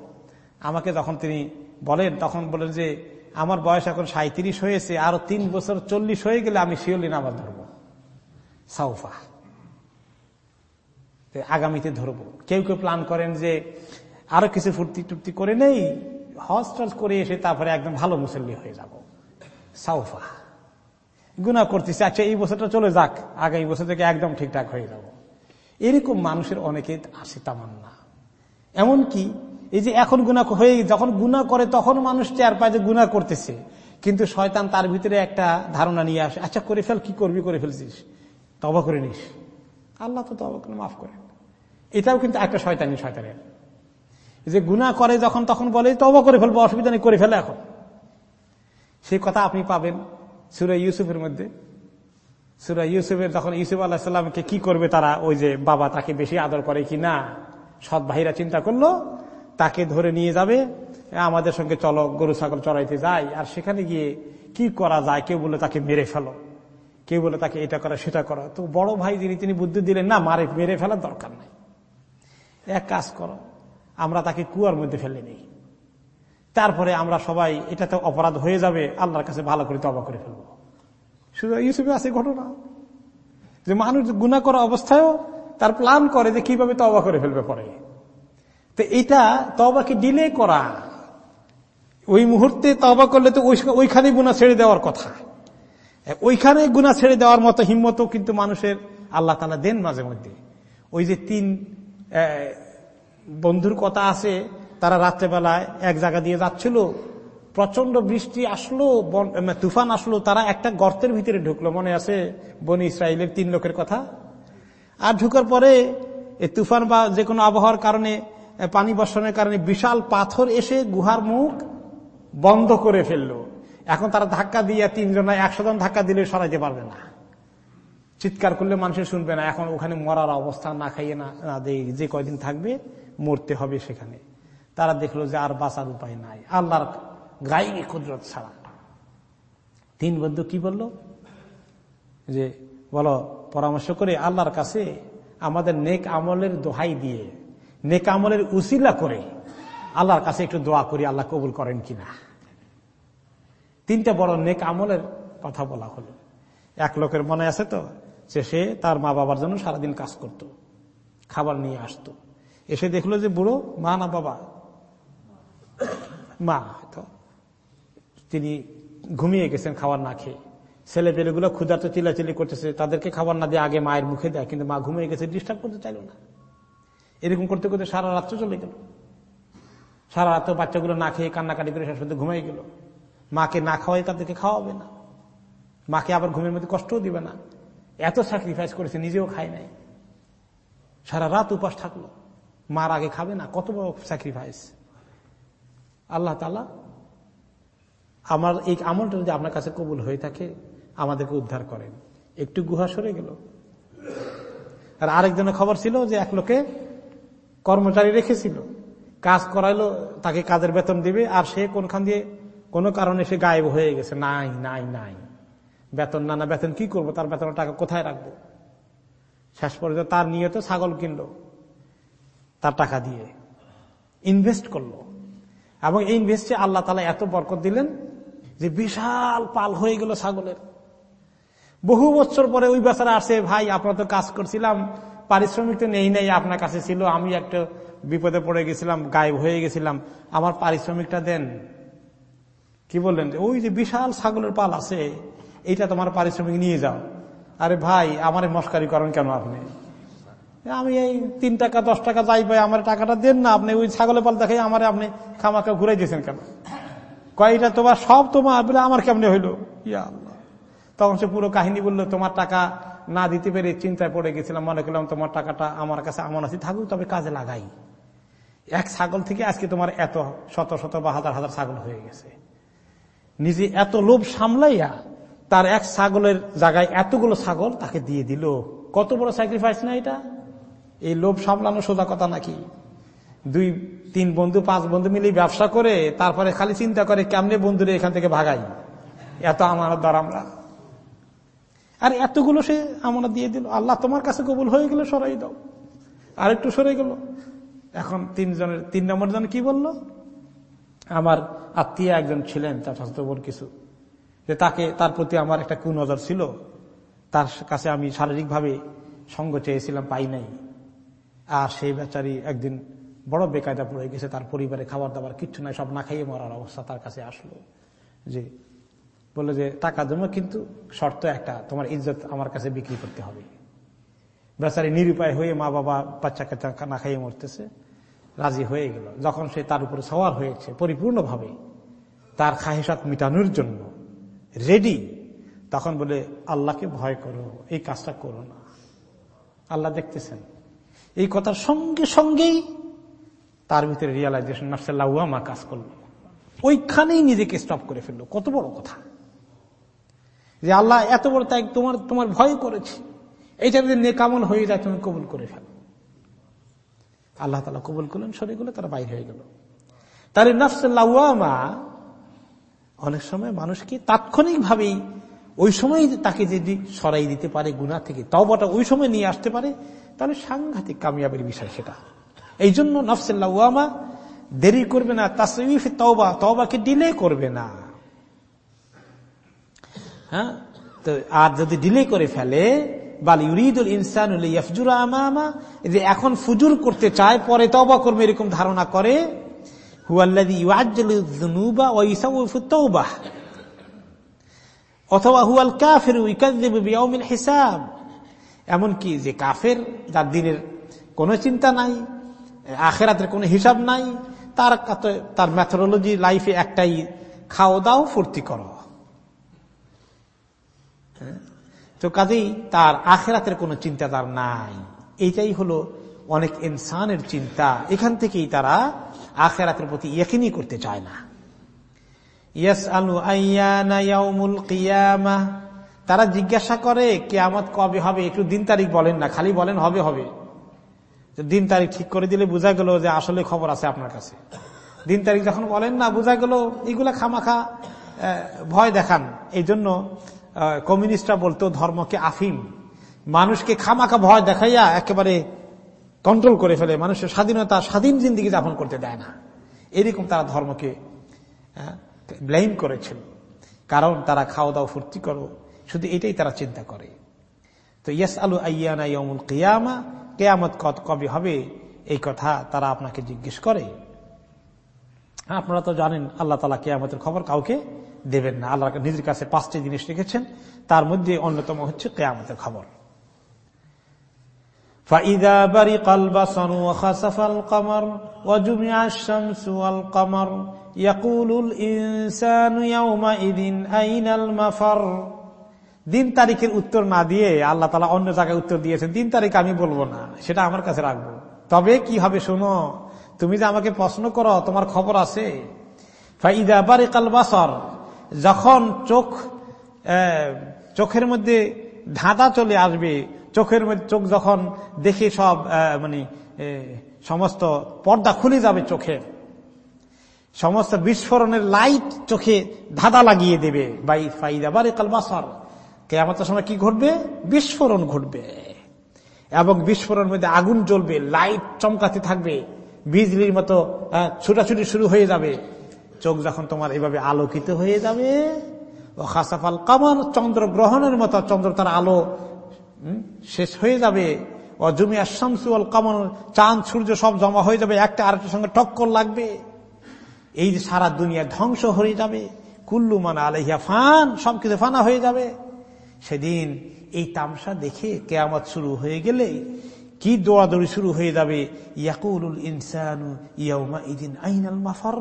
Speaker 1: আমাকে যখন তিনি বলেন, তখন বলেন যে, আমার বয়স এখন সাঁত্রিশ হয়েছে, আরও তিন বছর চল্লিশ হয়ে গেলে আমি শিওলি নামাজ ধরব। সাউফা। আগামীতে ধরব। কেউ কেউ প্ল্যান করেন যে, আরও কিছু ফুর্তি টুর্তি করে নেই, হজ টজ করে এসে তারপরে একদম ভালো মুসল্লি হয়ে যাব। সাউফা। গুনা করতেছে আচ্ছা এই বছরটা চলে যাক, আগামী বছর থেকে একদম ঠিকঠাক হয়ে যাব। এরকম মানুষের অনেকে আসে তামান্না। এমনকি এই যে এখন গুণা হয়ে যখন গুণা করে তখন মানুষ চেয়ার পায় যে গুণা করতেছে। কিন্তু শয়তান তার ভিতরে একটা ধারণা নিয়ে আসে আচ্ছা করে ফেল, কি করবি, করে ফেলছিস? তবা করে নিস। আল্লাহ তো তবা করে মাফ করেন। এটাও কিন্তু একটা শয়তানি শয়তানের। যে গুণা করে যখন, তখন বলে তবা করে ফেলব, অসুবিধা নেই, করে ফেলে এখন। সেই কথা আপনি পাবেন সুরা ইউসুফের মধ্যে। সুরা ইউসুফের তখন ইউসুফ আল্লাহ কি করবে তারা? ওই যে বাবা তাকে বেশি আদর করে কি না? সৎ ভাইরা চিন্তা করল, তাকে ধরে নিয়ে যাবে। আমাদের সঙ্গে চলো, গরু, ছাগল চড়াইতে যাই। আর সেখানে গিয়ে কি করা যায়? কেউ বলে তাকে মেরে ফেলো। কেউ বলে তাকে এটা করা, সেটা করা। তো বড় ভাই যিনি, তিনি বুদ্ধি দিলেন, না, মারে, মেরে ফেলার দরকার নাই। এক কাজ করো, আমরা তাকে কুয়ার মধ্যে ফেলে নেই তারপরে আমরা সবাই, এটা তো অপরাধ হয়ে যাবে, আল্লাহর কাছে ভালো করে তবা করে ফেলব। ইউসুফে আছে ঘটনা। যে মানুষ গুণা করা অবস্থায়ও তার প্ল্যান করে যে কীভাবে তবা করে ফেলবে পরে। তো এটা তবাকে ডিলে করা। ওই মুহূর্তে তবা করলে তো ওইখানে গুণা ছেড়ে দেওয়ার কথা। ওইখানে গুণা ছেড়ে দেওয়ার মতো হিম্মতও কিন্তু মানুষের আল্লাহ তালা দেন মাঝে মধ্যে। ওই যে তিন বন্ধুর কথা আছে, তারা রাত্রেবেলায় এক জায়গা দিয়ে যাচ্ছিল প্রচণ্ড বৃষ্টি আসলো তুফান আসলো, তারা একটা গর্তের ভিতরে ঢুকলো, মনে আছে বনি ইসরায়েলের তিন লোকের কথা? আর ঢুকার পরে তুফান বা যে কোনো আবহাওয়ার কারণে পানি বর্ষণের কারণে বিশাল পাথর এসে গুহার মুখ বন্ধ করে ফেলল। এখন তারা ধাক্কা দিয়ে তিনজন একশো জন ধাক্কা দিলে সরাইতে পারবে না। চিৎকার করলে মানুষের শুনবে না, এখন ওখানে মরার অবস্থা না খাইয়ে না যে কয়দিন থাকবে মরতে হবে সেখানে। তারা দেখল যে আর বাঁচার উপায় নাই। আল্লাহর গাইনি কুদরত ছাড়া। তিন বন্ধু কি বলল? যে, বলো, পরামর্শ করে আল্লাহর কাছে আমাদের নেক আমলের দোহাই দিয়ে, নেক আমলের উসিলা করে আল্লাহর কাছে একটু দোয়া করি, আল্লাহ কবুল করেন কিনা। তিনটা বড় নেক আমলের কথা বলা হলো। এক লোকের মনে আছে তো, যে সে তার মা বাবার জন্য সারাদিন কাজ করত, খাবার নিয়ে আসতো। এসে দেখল যে বুড়ো মা না বাবা? মা, হয়তো। তিনি ঘুমিয়ে গেছেন, খাবার না খেয়ে। ছেলে পেলেগুলো ক্ষুধার্ত চিলাচিলি করতেছে, তাদেরকে খাবার না দিয়ে আগে মায়ের মুখে দেয়, কিন্তু মা ঘুমিয়ে গেছে ডিস্টার্ব করতে চাইল না। এরকম করতে করতে সারা রাত্র চলে গেল। সারা রাত্র বাচ্চাগুলো না খেয়ে কান্নাকাটি করে শেষ ঘুমাই গেল। মাকে না খাওয়াই তাদেরকে খাওয়াবে না। মাকে আবার ঘুমের মধ্যে কষ্টও দিবে না। এত স্যাক্রিফাইস করেছে, নিজেও খায় নাই। সারা রাত উপাস থাকল। মার আগে খাবে না, কত বড় স্যাক্রিফাইস আল্লাহ তালা আমার এই আমলটা যদি আপনার কাছে কবুল হয়ে থাকে, আমাদেরকে উদ্ধার করেন। একটু গুহা সরে গেল। আর আরেকজনের খবর ছিল যে এক লোকে কর্মচারী রেখেছিল। কাজ করাইলো, তাকে কাজের বেতন দিবে, আর সে কোনখান দিয়ে, কোনো কারণে সে গায়েব হয়ে গেছে। নাই নাই নাই। বেতন না না, বেতন কি করব? তার বেতনের টাকা কোথায় রাখব? শেষ পর্যন্ত তার নিয়ে তো ছাগল কিনলো, তার টাকা দিয়ে। ইনভেস্ট করল। এবং এই ইনভেস্টে আল্লাহ তালা এত বরকত দিলেন যে বিশাল পাল হয়ে গেল ছাগলের। বহু বছর পরে ওই বেচারা আসে, ভাই, আপনার তো কাজ করছিলাম, পারিশ্রমিক তো নেই নেই, আপনার কাছে ছিল, আমি একটা বিপদে পড়ে গেছিলাম, গায়েব হয়ে গেছিলাম, আমার পারিশ্রমিকটা দেন। কি বললেন? ওই যে বিশাল ছাগলের পাল আছে, এইটা তোমার পারিশ্রমিক নিয়ে যাও। আরে ভাই, আমার মস্কারি করেন কেন আপনি? আমি এই তিন টাকা, দশ টাকা যাই পাই আমার টাকাটা দেন না, আপনি ওই ছাগলের পাল দেখে আমার আপনি খামাকা ঘুরাই দিয়েছেন কেন? কয়টা তোমার সব তোমার? বলে আমার কেমনে হইল? ইয়া তখন সে পুরো কাহিনী বলল, তোমার টাকা না দিতে পেরে চিন্তায় পড়ে গেছিলাম। মনে করলাম তোমার টাকাটা আমার কাছে আমার আছে। থাকুক, তবে কাজে লাগাই। এক ছাগল থেকে আজকে তোমার এত শত শত বা হাজার হাজার ছাগল হয়ে গেছে। নিজে এত লোভ সামলাইয়া তার এক ছাগলের জায়গায় এতগুলো ছাগল তাকে দিয়ে দিল। কত বড় স্যাক্রিফাইস না এটা? এই লোভ সামলানো সোজা কথা নাকি? দুই, তিন বন্ধু, পাঁচ বন্ধু মিলে ব্যবসা করে, তারপরে খালি চিন্তা করে কেমনে বন্ধুরে এখান থেকে ভাগাই। এত আমার দ্বার আমরা। আর এতগুলো সে আমরা দিয়ে দিল। আল্লাহ তোমার কাছে কবুল হয়ে গেলে সরাই দাও। আর একটু সরে গেল। এখন তিনজনের, তিন নম্বর জন কি বলল? আমার আত্মীয় একজন ছিলেন, তার বোন কিছু। যে তাকে, তার প্রতি আমার একটা কুনজর ছিল। তার কাছে আমি শারীরিকভাবে সঙ্গ চেয়েছিলাম, পাই নাই। আর সেই বেচারি একদিন বড় বেকায়দা পড়ে গেছে, তার পরিবারে খাবার দাবার কিচ্ছু নাই, সব না খাইয়ে মরার অবস্থা তার কাছে আসলো। যে বলল যে, টাকা জমা, কিন্তু শর্ত একটা, তোমার ইজ্জত আমার কাছে বিক্রি করতে হবে। বেচারি নিরুপায় হয়ে মা বাবা বাচ্চাকে না খাইয়ে মরতেছে, রাজি হয়ে গেল। যখন সে তার উপরে সওয়ার হয়েছে, পরিপূর্ণভাবে তার খাহেসাত মিটানোর জন্য রেডি তখন বলে, আল্লাহকে ভয় করো, এই কাজটা করো না। আল্লাহ দেখতেছেন, এই কথার সঙ্গে সঙ্গেই তার ভিতরে রিয়ালাইজেশন নাফসাল্লাহ কাজ করল। ওইখানেই নিজেকে স্টপ করে ফেলল। কত বড় কথা। যে আল্লাহ এত বড়, তাই তোমার তোমার ভয় করেছি। এইটা যদি নেকামল হয়ে যায়, তুমি কবুল করে ফেলো। আল্লাহ তালা কবুল করলেন, সরে গেলে, তারা বাইর হয়ে গেল। তার নাফসাল্লাহমা অনেক সময় মানুষকে তাৎক্ষণিকভাবেই ওই সময় তাকে যদি সরাই দিতে পারে গুণা থেকে তওবাটা ওই সময় নিয়ে আসতে পারে, তাহলে সাংঘাতিক কামিয়াবের বিষয় সেটা। এই জন্য নফসাল্লাহমা দেরি করবে না তাসিফ তওবা, তওবাকে ডিলে করবে না। হ্যাঁ? তো আর যদি ডিলে করে ফেলে ইনসান যে এখন ফুজুর করতে চায়, পরে তবা করবে এরকম ধারণা করে অথবা হুয়াল কাফের হিসাব। এমনকি যে কাফের, যার দিনের কোনো চিন্তা নাই আখেরাতের কোনো হিসাব নাই। তার তার ম্যাথোলজি লাইফে একটাই, খাও দাও, ফুর্তি করো। হ্যাঁ? তো কাজেই তার আখেরাতের কোনো চিন্তা তার নাই। এইটাই হলো অনেক ইনসানের চিন্তা। এখান থেকেই তারা আখেরাতের প্রতি ইয়কিনি করতে চায় না। ইয়াস আলু আইয়ানাউমুল কিয়ামা। তারা জিজ্ঞাসা করে, কেয়ামত কবে হবে? একটু দিন তারিখ বলেন না, খালি বলেন হবে হবে। দিন তারিখ ঠিক করে দিলে বোঝা গেল যে আসলে খবর আছে আপনার কাছে। দিন তারিখ যখন বলেন না, বোঝা গেল এগুলা খামাখা ভয় দেখান। এই জন্য কমিউনিস্টরা বলতো, ধর্মকে আফিম। মানুষকে খামাখা ভয় দেখাইয়া একেবারে কন্ট্রোল করে ফেলে। মানুষের স্বাধীনতা, স্বাধীন জিন্দিগি যাপন করতে দেয় না। এরকম তারা ধর্মকে ব্লেম করেছিল কারণ তারা খাওয়া দাওয়া ফুর্তি করো। শুধু এটাই তারা চিন্তা করে। তো ইয়াস আলু আইয়ানা ইয়মুল কিয়ামা কেয়ামত কত কবে হবে এই কথা তারা আপনাকে জিজ্ঞেস করে আপনারা তো জানেন আল্লাহ তালা কেয়ামতের খবর কাউকে দেবেন না আল্লাহ নিজের কাছে পাঁচটি জিনিস রেখেছেন তার মধ্যে অন্যতম হচ্ছে কেয়ামতের খবর فإذا برق البصر وخسف القمر وجمع الشمس والقمر يقول الإنسان يومئذ أين المفر দিন তারিখের উত্তর না দিয়ে আল্লাহ তালা অন্য জায়গায় উত্তর দিয়েছেন, দিন তারিখ আমি বলব না, সেটা আমার কাছে রাখব। তবে কি হবে শোনো, তুমি যে আমাকে প্রশ্ন করো, তোমার খবর আছে? যখন চোখ চোখের মধ্যে ধাঁধা চলে আসবে, চোখের মধ্যে চোখ যখন দেখে সব মানে সমস্ত পর্দা খুলে যাবে চোখে, সমস্ত বিস্ফোরণের লাইট চোখে ধাঁধা লাগিয়ে দেবে, বাই ফাইদা বারে কালবাসর কে আমাদের সময় কি ঘটবে? বিস্ফোরণ ঘটবে। এবং বিস্ফোরণের মধ্যে আগুন জ্বলবে, লাইট চমকাতে থাকবে, বিজলির মতো ছুটাছুটি শুরু হয়ে যাবে। চোখ যখন তোমার এইভাবে আলোকিত হয়ে যাবে, ও খাসাফাল কামার চন্দ্র গ্রহণের মতো চন্দ্র তার আলো শেষ হয়ে যাবে। ও জুমিয়া শামসুয়াল কামন চাঁদ, সূর্য সব জমা হয়ে যাবে, একটা আরেকটার সঙ্গে টক্কর লাগবে। এই যে সারা দুনিয়া ধ্বংস হয়ে যাবে। কুল্লু মানে আলহিয়া ফান, সবকিছু ফানা হয়ে যাবে। সেদিন এই তামসা দেখে কেয়ামত শুরু হয়ে গেলে কি দৌড়াদৌড়ি শুরু হয়ে যাবে? ইয়াকুল ইনসানু ইয়াউমা ইদিন আইনাল মাফার।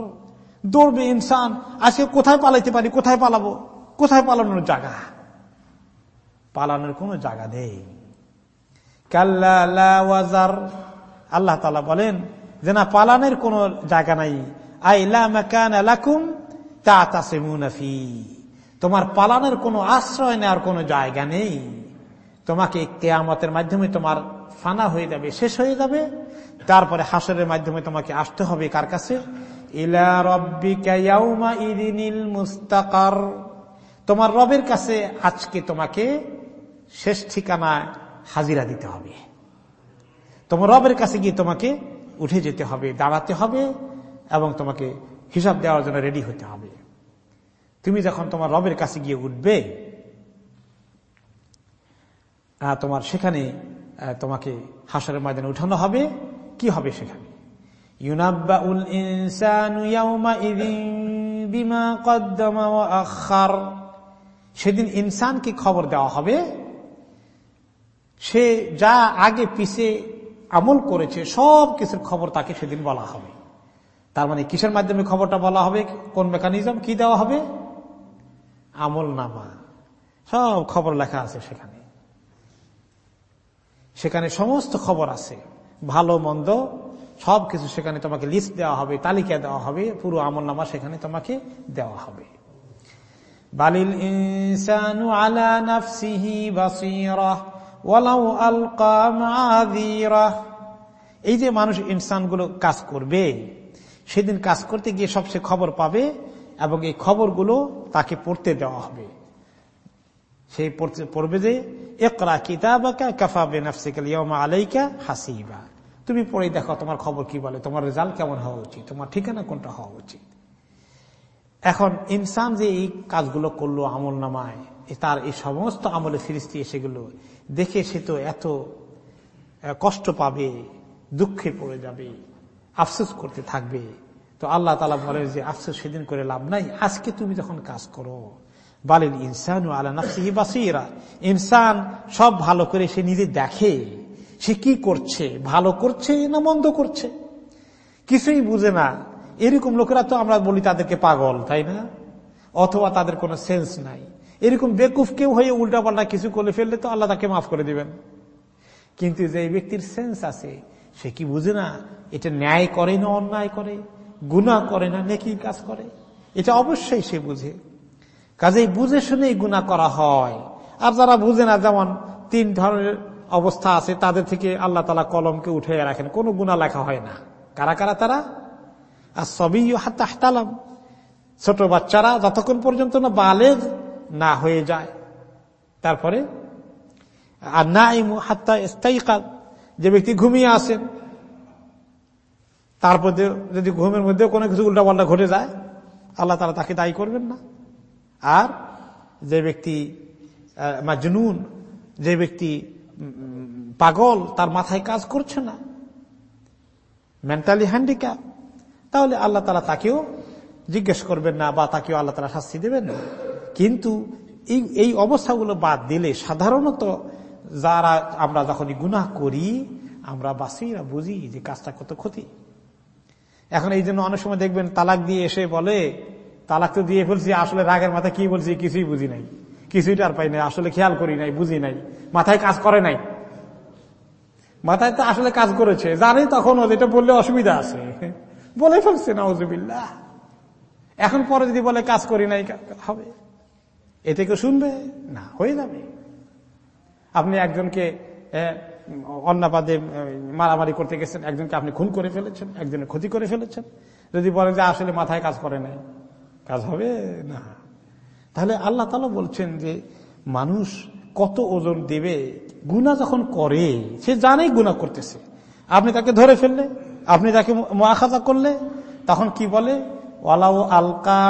Speaker 1: দৌড়বে ইনসান, আজকে কোথায় পালাইতে পারি? কোথায় পালাবো? কোথায় পালানোর জায়গা? পালানোর কোনো জায়গা নেই। কাল্লাওয়াজার আল্লাহ তালা বলেন, যে না, পালানের কোন জায়গা নাই। আইলাকুম তা তোমার পালানোর কোনো আশ্রয় নেওয়ার কোনো জায়গা নেই। তোমাকে কেয়ামতের মাধ্যমে তোমার ফানা হয়ে যাবে, শেষ হয়ে যাবে। তারপরে হাসরের মাধ্যমে তোমাকে আসতে হবে কার কাছে? ইলা মুস্তাকার। তোমার রবের কাছে আজকে তোমাকে শেষ ঠিকানায় হাজিরা দিতে হবে। তোমার রবের কাছে গিয়ে তোমাকে উঠে যেতে হবে, দাঁড়াতে হবে এবং তোমাকে হিসাব দেওয়ার জন্য রেডি হতে হবে। তুমি যখন তোমার রবের কাছে গিয়ে উঠবে তোমার সেখানে তোমাকে হাসরের ময়দানে উঠানো হবে। কি হবে সেখানে? সেদিন ইনসানকে খবর দেওয়া হবে। সে যা আগে পিছে আমল করেছে, সব কিছুর খবর তাকে সেদিন বলা হবে। তার মানে কিসের মাধ্যমে খবরটা বলা হবে? কোন মেকানিজম কি দেওয়া হবে? আমল নামা, সব খবর লেখা আছে সেখানে। সেখানে সমস্ত খবর আছে। ভালো, মন্দ সব কিছু সেখানে তোমাকে লিস্ট দেওয়া হবে, তালিকা দেওয়া হবে, পুরো আমল নামা সেখানে তোমাকে দেওয়া হবে। বালিল ইনসানু আলা নাফসিহি বাসীরা, ওয়ালাউ আলকা মাযীরা এই যে মানুষ ইনসানগুলো কাজ করবে, সেদিন কাজ করতে গিয়ে সবচেয়ে খবর পাবে এবং এই খবরগুলো তাকে পড়তে দেওয়া হবে। সেই পড়বে যে একরা কিতাবাকা কাফা বেনাফসিকাল ইয়মা আলাইকা হাসিবা। তুমি পড়ে দেখো তোমার খবর কি বলে, তোমার রেজাল্ট কেমন হওয়া উচিত, তোমার ঠিকানা কোনটা হওয়া উচিত। এখন ইনসান যে এই কাজগুলো করল আমল নামায় তার এই সমস্ত আমলে ফিরিস্তি সেগুলো দেখে সে তো এত কষ্ট পাবে, দুঃখে পড়ে যাবে, আফসোস করতে থাকবে। তো আল্লাহ তালা বলেন যে, আফসোস, সেদিন করে লাভ নাই। আজকে তুমি যখন কাজ করো, বালিল ইনসান আলা নাফসিহি বাসিরা। ইনসান সব ভালো করে সে নিজে দেখে, সে কি করছে, ভালো করছে না মন্দ করছে? কিছুই বুঝে না। এরকম লোকেরা তো আমরা বলি তাদেরকে পাগল, তাই না? অথবা তাদের কোনো সেন্স নাই। এরকম বেকুফ কেউ হয়ে উল্টাপাল্টা কিছু করে ফেললে তো আল্লাহ তাকে মাফ করে দিবেন। কিন্তু যে ব্যক্তির সেন্স আছে, সে কি বুঝে না? এটা ন্যায় করে না অন্যায় করে? গুণা করে না নেকি কাজ করে। এটা অবশ্যই সে বুঝে। কাজেই বুঝে শুনেই গুণা করা হয়। আর যারা বুঝে না, যেমন তিন ধরনের অবস্থা আছে, তাদের থেকে আল্লাহ তালা কলমকে উঠে রাখেন। কোনো গুণা লেখা হয় না। কারা কারা তারা? আর সবই হাতালাম ছোট বাচ্চারা যতক্ষণ পর্যন্ত না বালেগ না হয়ে যায়। তারপরে আর না হাত্তা স্থায়ী কাজ যে ব্যক্তি ঘুমিয়ে আসেন তারপর যদি ঘুমের মধ্যেও কোনো কিছু উল্টাপাল্টা ঘটে যায়, আল্লাহ তারা তাকে দায়ী করবেন না। আর যে ব্যক্তি মাজনুন, যে ব্যক্তি পাগল, তার মাথায় কাজ করছে না, মেন্টালি হ্যান্ডিক্যাপ, তাহলে আল্লাহ তালা তাকেও জিজ্ঞেস করবেন না বা তাকেও আল্লাহ তালা শাস্তি দেবেন না। কিন্তু এই এই অবস্থাগুলো বাদ দিলে সাধারণত যারা আমরা যখন গুনাহ করি, আমরা বাসিরা বুঝি যে কাজটা কত ক্ষতি। এখন এই জন্য অনেক সময় দেখবেন তালাক দিয়ে এসে বলে, তালাক তো দিয়ে ফেলছি, আসলে রাগের মাথায় কি বলছি কিছুই বুঝি নাই। কিছুই টার পাই নাই, আসলে খেয়াল করি নাই, বুঝি নাই। মাথায় কাজ করে নাই। মাথায় তো আসলে কাজ করেছে, জানি তখন যেটা বললে অসুবিধা আছে। বলে ফেলছে না ওজুবিল্লা এখন পরে যদি বলে কাজ করি নাই হবে। এতে কেউ শুনবে? না, হয়ে যাবে। আপনি একজনকে অন্নাবাদে মারামারি করতে গেছেন, একজনকে আপনি খুন করে ফেলেছেন, একজনের ক্ষতি করে ফেলেছেন। যদি বলেন যে আসলে মাথায় কাজ করে নাই, কাজ হবে? না। তাহলে আল্লাহ তালা বলছেন যে মানুষ কত ওজন দেবে গুণা যখন করে, সে জানেই গুণা করতেছে। আপনি তাকে ধরে ফেললে, আপনি তাকে মাখাজা করলে, তখন কি বলে? ওয়ালাউ আলকা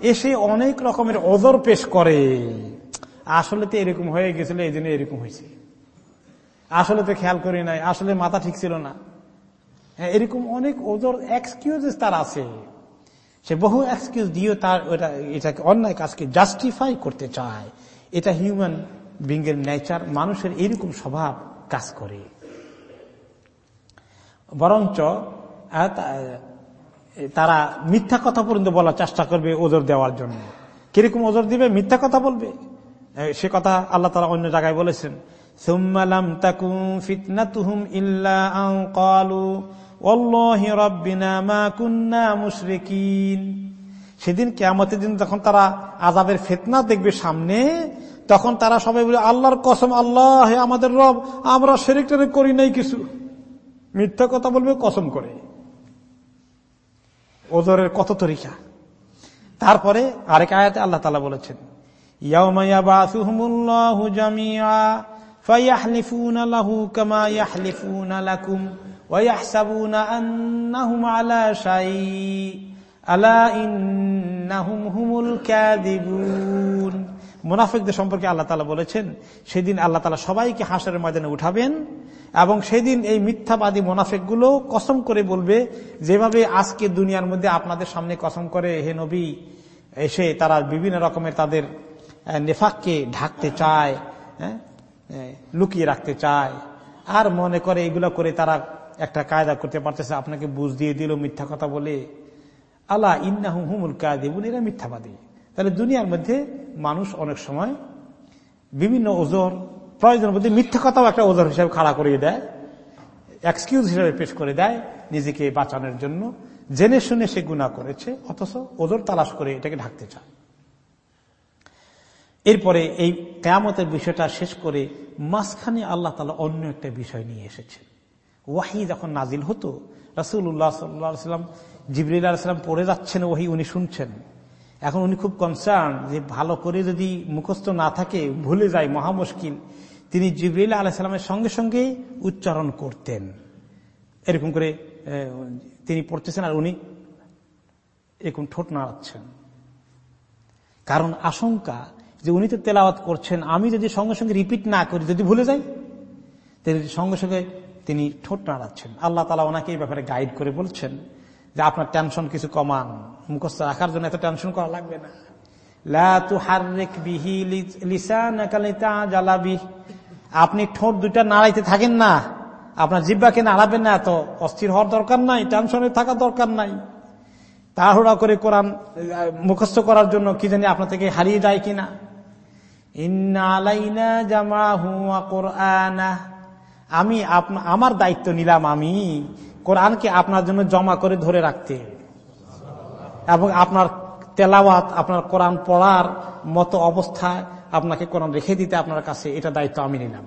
Speaker 1: এসে অনেক রকমের ওজর পেশ করে। আসলে তো এরকম হয়ে গেছিল, এই জন্য এরকম হয়েছে। আসলে তো খেয়াল করি নাই আসলে মাথা ঠিক ছিল না। হ্যাঁ, এরকম অনেক ওজোর এক্সকিউজেস তার আছে। সে বহু এক্সকিউজ দিয়ে তার ওটা এটাকে অন্যায় কাজকে জাস্টিফাই করতে চায়। এটা হিউম্যান বিঙ্গের নেচার মানুষের এরকম স্বভাব কাজ করে। বরঞ্চ তারা মিথ্যা কথা পর্যন্ত বলার চেষ্টা করবে ওজোর দেওয়ার জন্য। কীরকম ওজোর দিবে মিথ্যা কথা বলবে? সে কথা আল্লাহ তালা অন্য জায়গায় বলেছেন। তাকুম ফিতনাতুহুম ইল্লা আন ক্বালু ওয়াল্লাহি রাব্বিনা মা কুন্না মুশরিকিন সেদিন কেয়ামতের দিন যখন তারা আজাবের ফেতনা দেখবে সামনে, তখন তারা সবাই বলে, আল্লাহর কসম, আল্লাহ আমাদের রব, আমরা শেরিক টেরিক করি নাই কিছু। মিথ্যা কথা বলবে কসম করে। ওজরের কত তরিকা। তারপরে আরেক আয়াতে আল্লাহ তালা বলেছেন فيحلفون له كما يحلفون لكم ويحسبون أنهم على شيء ألا إنهم هم الكاذبون মুনাফিকদের সম্পর্কে আল্লাহ তালা বলেছেন সেদিন আল্লাহ তালা সবাইকে হাসরের ময়দানে উঠাবেন এবং সেদিন এই মিথ্যাবাদী মোনাফেকগুলো কসম করে বলবে যেভাবে আজকে দুনিয়ার মধ্যে আপনাদের সামনে কসম করে হে নবী এসে তারা বিভিন্ন রকমের তাদের নেফাককে ঢাকতে চায় হ্যাঁ লুকিয়ে রাখতে চায়। আর মনে করে এগুলো করে তারা একটা কায়দা করতে পারতেছে, আপনাকে বুঝ দিয়ে দিল মিথ্যা কথা বলে। আল্লাহ ইন্নাহু হুমুল কায়দেবুন এরা মিথ্যাবাদী। তাহলে দুনিয়ার মধ্যে মানুষ অনেক সময় বিভিন্ন ওজন প্রয়োজন মধ্যে মিথ্যা কথাও একটা ওজন হিসাবে খাড়া করিয়ে দেয় এক্সকিউজ হিসাবে পেশ করে দেয় নিজেকে বাঁচানোর জন্য। জেনে শুনে সে গুণা করেছে, অথচ ওজোর তালাশ করে এটাকে ঢাকতে চায়। এরপরে এই কেয়ামতের বিষয়টা শেষ করে মাঝখানে আল্লাহ তালা অন্য একটা বিষয় নিয়ে এসেছে। ওয়াহি যখন নাজিল হতো রাসুল্লাহ সাল্লাম, জিবরিল আলাইসাল্লাম পড়ে যাচ্ছেন ওহি উনি শুনছেন। এখন উনি খুব কনসার্ন যে ভালো করে যদি মুখস্থ না থাকে, ভুলে যায়, মহা মুশকিল। তিনি জিবরিল আলাইসাল্লামের সঙ্গে সঙ্গে উচ্চারণ করতেন। এরকম করে তিনি পড়তেছেন আর উনি এরকম ঠোঁট নাড়াচ্ছেন। কারণ আশঙ্কা যে উনি তো তেলাওয়াত করছেন, আমি যদি সঙ্গে সঙ্গে রিপিট না করি, যদি ভুলে যাই সঙ্গে সঙ্গে তিনি ঠোঁট নাড়াচ্ছেন। আল্লাহ তালা ওনাকে এই ব্যাপারে গাইড করে বলছেন যে আপনার টেনশন কিছু কমান, মুখস্থ রাখার জন্য এত টেনশন করা লাগবে না। আপনি ঠোঁট দুইটা নাড়াইতে থাকেন না, আপনার জিব্বাকে নাড়াবেন না, এত অস্থির হওয়ার দরকার নাই টেনশনে থাকার দরকার নাই। তাড়াহুড়া করে কোরআন মুখস্থ করার জন্য কি জানি আপনার থেকে হারিয়ে যায় কিনা। আমি আমার দায়িত্ব নিলাম আমি কোরআনকে আপনার জন্য জমা করে ধরে রাখতে। এবং আপনার তেলাওয়াত, আপনার কোরআন পড়ার মতো অবস্থায় আপনাকে কোরআন রেখে দিতে আপনার কাছে এটা দায়িত্ব আমি নিলাম।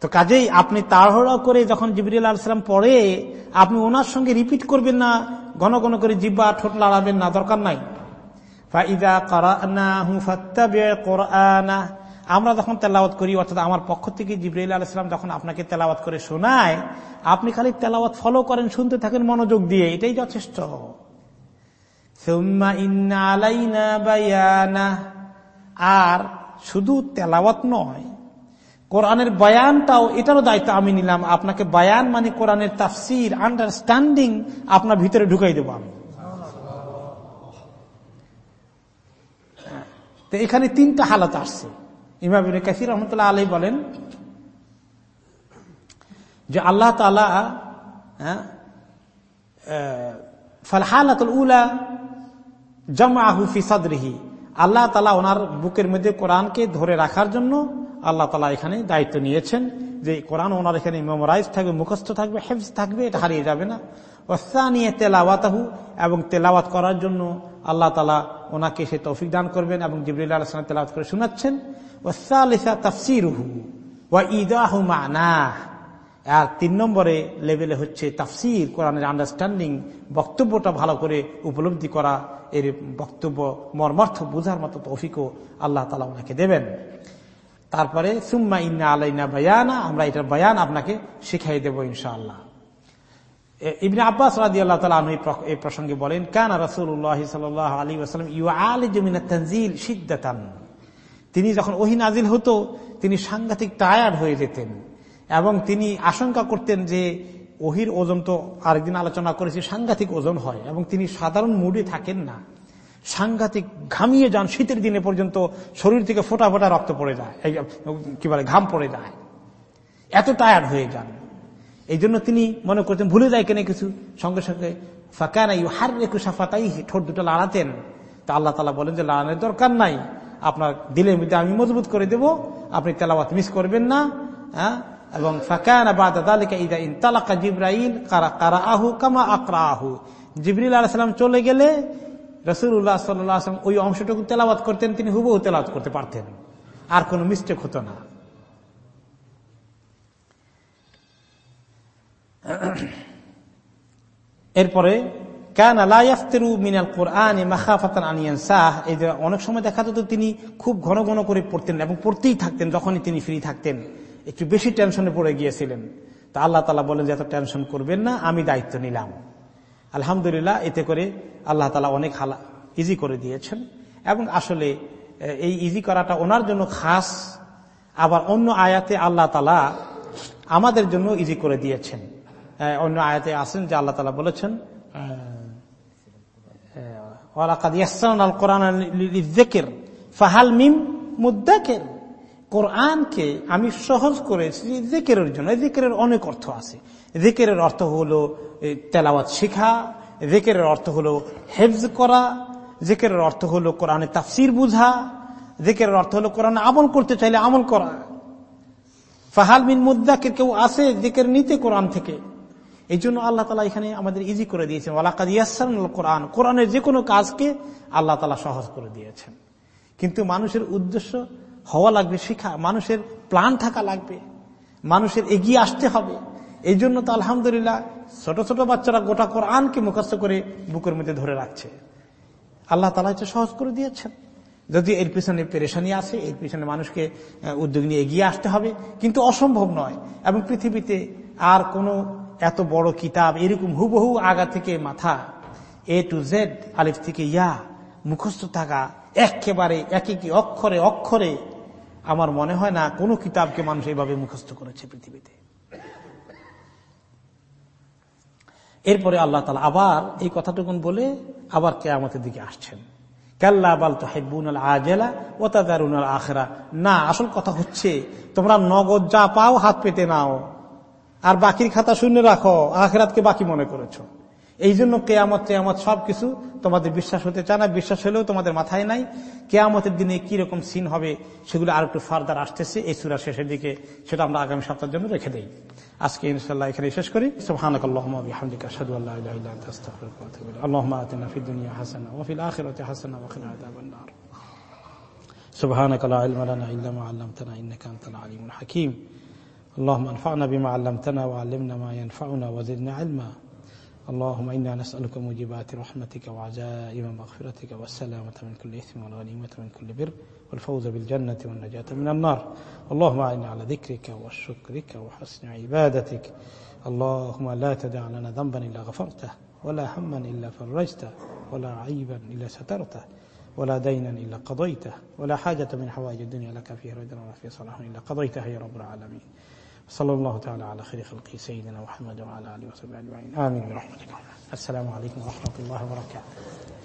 Speaker 1: তো কাজেই আপনি তাড়াহুড়া করে যখন জিবরিল আলসালাম পড়ে, আপনি ওনার সঙ্গে রিপিট করবেন না, ঘন ঘন করে জিব্বা ঠোঁট লাড়াবেন না, দরকার নাই। আমরা যখন তেলাওয়াত করি, অর্থাৎ আমার পক্ষ থেকে জিব্রাইল আলাইসালাম যখন আপনাকে তেলাওয়াত করে শোনায়, আপনি খালি তেলাওয়াত ফলো করেন, শুনতে থাকেন মনোযোগ দিয়ে, এটাই যথেষ্ট। আর শুধু তেলাওয়াত নয়, কোরআনের বয়ানটাও, এটারও দায়িত্ব আমি নিলাম। আপনাকে বয়ান মানে কোরআনের তাফসির আন্ডারস্ট্যান্ডিং আপনার ভিতরে ঢুকাই দেবো আমি। তো এখানে তিনটা হালত আসছে। ইমাবিন কাসির রহমতুল্লাহ আলী বলেন যে আল্লাহ তালা ফালহালাতুল উলা জমাহু ফি সাদরিহি। আল্লাহ তালা ওনার বুকের মধ্যে কোরআনকে ধরে রাখার জন্য আল্লাহ তালা এখানে দায়িত্ব নিয়েছেন যে কোরআন ওনার এখানে মেমোরাইজ থাকবে, মুখস্থ থাকবে, হেফজ থাকবে, এটা হারিয়ে যাবে না। নিয়ে তেলাওয়াতাহু এবং তেলাওয়াত করার জন্য আল্লাহ তালা ওনাকে সে তৌফিক দান করবেন এবং জিবরুল আল্লাহ তেলাওয়াত করে শোনাচ্ছেন। ওসালিসা তাফসিরুহু ইদাহু মানা আর তিন নম্বরে লেভেলে হচ্ছে তাফসির, কোরআনের আন্ডারস্ট্যান্ডিং, বক্তব্যটা ভালো করে উপলব্ধি করা, এর বক্তব্য মর্মার্থ বোঝার মতো তৌফিকও আল্লাহ তালা ওনাকে দেবেন। তারপরে, সুম্মা ইন্না আলাইনা বয়ানা, আমরা এটার বয়ান আপনাকে শিখাই দেব ইনশাআল্লাহ। ইবনে আব্বাস রাজি আল্লাহ তালা এই প্রসঙ্গে বলেন, কান রসুল্লাহ সাল আলী আসালাম ইউ আলী জমিনা তঞ্জিল সিদ্ধাতান তিনি যখন ওহি নাজিল হতো, তিনি সাংঘাতিক টায়ার্ড হয়ে যেতেন এবং তিনি আশঙ্কা করতেন যে ওহির ওজন তো আরেকদিন আলোচনা করেছি, সাংঘাতিক ওজন হয় এবং তিনি সাধারণ মুডে থাকেন না। সাংঘাতিক ঘামিয়ে যান, শীতের দিনে পর্যন্ত শরীর থেকে ফোটা ফোটা রক্ত পড়ে যায় কি বলে, ঘাম পড়ে যায়। এত টায়ার্ড হয়ে যান। এই জন্য তিনি মনে করতেন ভুলে যায় কেন কিছু? সঙ্গে সঙ্গে ফাঁকা নাই হার রেখু সাফাতাই ঠোঁট দুটো লাড়াতেন তা আল্লাহ তালা বলেন যে লাড়ানোর দরকার নাই। আপনার দিলের মধ্যে আমি মজবুত করে দেব, আপনি তেলাওয়াত মিস করবেন না। হ্যাঁ? এবং ফাঁকানা বা দাদালিকা ইদা ইন তালাকা জিব্রাইল কারা কারা আহু কামা আকরা আহু জিবরিল আলাহিসাম চলে গেলে রসুল্লাহ সাল্লাম ওই অংশটুকু তেলাবাদ করতেন, তিনি হুবহু তেলাওয়াত করতে পারতেন। আর কোনো মিস্টেক হতো না। এরপরে, কেন আলাইফতেরু মিনাল কোরআন মাখাফাতান সাহ এই যে অনেক সময় দেখা যেত তিনি খুব ঘন ঘন করে পড়তেন এবং পড়তেই থাকতেন যখনই তিনি ফ্রি থাকতেন। একটু বেশি টেনশনে পড়ে গিয়েছিলেন। তা আল্লাহ তালা বলেন যে, এত টেনশন করবেন না, আমি দায়িত্ব নিলাম। আলহামদুলিল্লাহ, এতে করে আল্লাহ তালা অনেক হালা ইজি করে দিয়েছেন। এবং আসলে এই ইজি করাটা ওনার জন্য খাস। আবার অন্য আয়াতে আল্লাহ তালা আমাদের জন্য ইজি করে দিয়েছেন। অন্য আয়াতে আসেন যে আল্লাহ তালা বলেছেন ফাহাল কোরআনকে আমি সহজ করেছি জন্য। জেকেরের অনেক অর্থ আছে। জেকেরের অর্থ হলো তেলাওয়াত শিখা জেকেরের অর্থ হলো হেফজ করা জেকেরের অর্থ হলো কোরআনে তাফসির বুঝা জেকেরের অর্থ হলো কোরআনে আমল করতে চাইলে আমল করা। ফাহাল মিন মুদাকের কেউ আছে জেকের নিতে কোরআন থেকে। এই জন্য আল্লাহ তালা এখানে আমাদের ইজি করে দিয়েছেন কোরআন। কোরআনের যে কোনো কাজকে আল্লাহ তালা সহজ করে দিয়েছেন। কিন্তু মানুষের উদ্দেশ্য হওয়া লাগবে, শিখা, মানুষের প্লান থাকা লাগবে, মানুষের এগিয়ে আসতে হবে। এই জন্য তো আলহামদুলিল্লাহ ছোট ছোট বাচ্চারা গোটা কোরআনকে মুখস্থ করে বুকের মধ্যে ধরে রাখছে। আল্লাহ তালা হচ্ছে সহজ করে দিয়েছেন। যদি এর পিছনে পেরেশানি আছে, এর পিছনে মানুষকে উদ্যোগ নিয়ে এগিয়ে আসতে হবে, কিন্তু অসম্ভব নয়। এবং পৃথিবীতে আর কোনো এত বড় কিতাব, এরকম হুবহু আগা থেকে মাথা এ টু জেড আলিফ থেকে ইয়া, মুখস্থ থাকা একেবারে এক একই অক্ষরে অক্ষরে, আমার মনে হয় না কোনো কিতাবকে মানুষ এইভাবে মুখস্থ করেছে পৃথিবীতে। এরপরে আল্লাহ তালা আবার এই কথাটুকুন বলে আবার কেয়ামতের দিকে আসছেন। কাল্লা বাল তো হেবুন আজেলা ও তাদারুন আখরা। না, আসল কথা হচ্ছে তোমরা নগদ যা পাও হাত পেতে নাও। আর বাকির খাতা শূন্য রাখো, আখরাতকে বাকি মনে করেছ। এই জন্য কেয়ামত কেয়ামত সবকিছু তোমাদের বিশ্বাস হতে চায় না, বিশ্বাস হলেও তোমাদের মাথায় নাই। কেয়ামতের দিনে কি রকম সিন হবে, সেগুলো আর একটু ফার্দার আসতেছে, এই সুরা শেষের দিকে সেটা আমরা আগামী সপ্তাহের জন্য রেখে দিই। আজকে ইনশাল্লাহ এখানে শেষ করি। সুবহানাক আল্লাহুম্মা দুনিয়া اللهم انفعنا بما علمتنا وعلمنا ما ينفعنا وزدنا علما. اللهم إنا نسألك موجبات رحمتك وعزائم مغفرتك والسلامة من كل إثم والغنيمة من كل بر والفوز بالجنة والنجاة من النار. اللهم أعنا على ذكرك وشكرك وحسن عبادتك. اللهم لا تدع لنا ذنبا إلا غفرته ولا هما إلا فرجته ولا عيبا إلا سترته ولا دينا إلا قضيته ولا حاجة من حوائج الدنيا لك فيها ردا ولا في صلاح إلا قضيتها يا رب العالمين. صلى الله تعالى على خير خلقه سيدنا محمد وعلى آله وصحبه أجمعين. آمين برحمتك. السلام عليكم ورحمة الله وبركاته.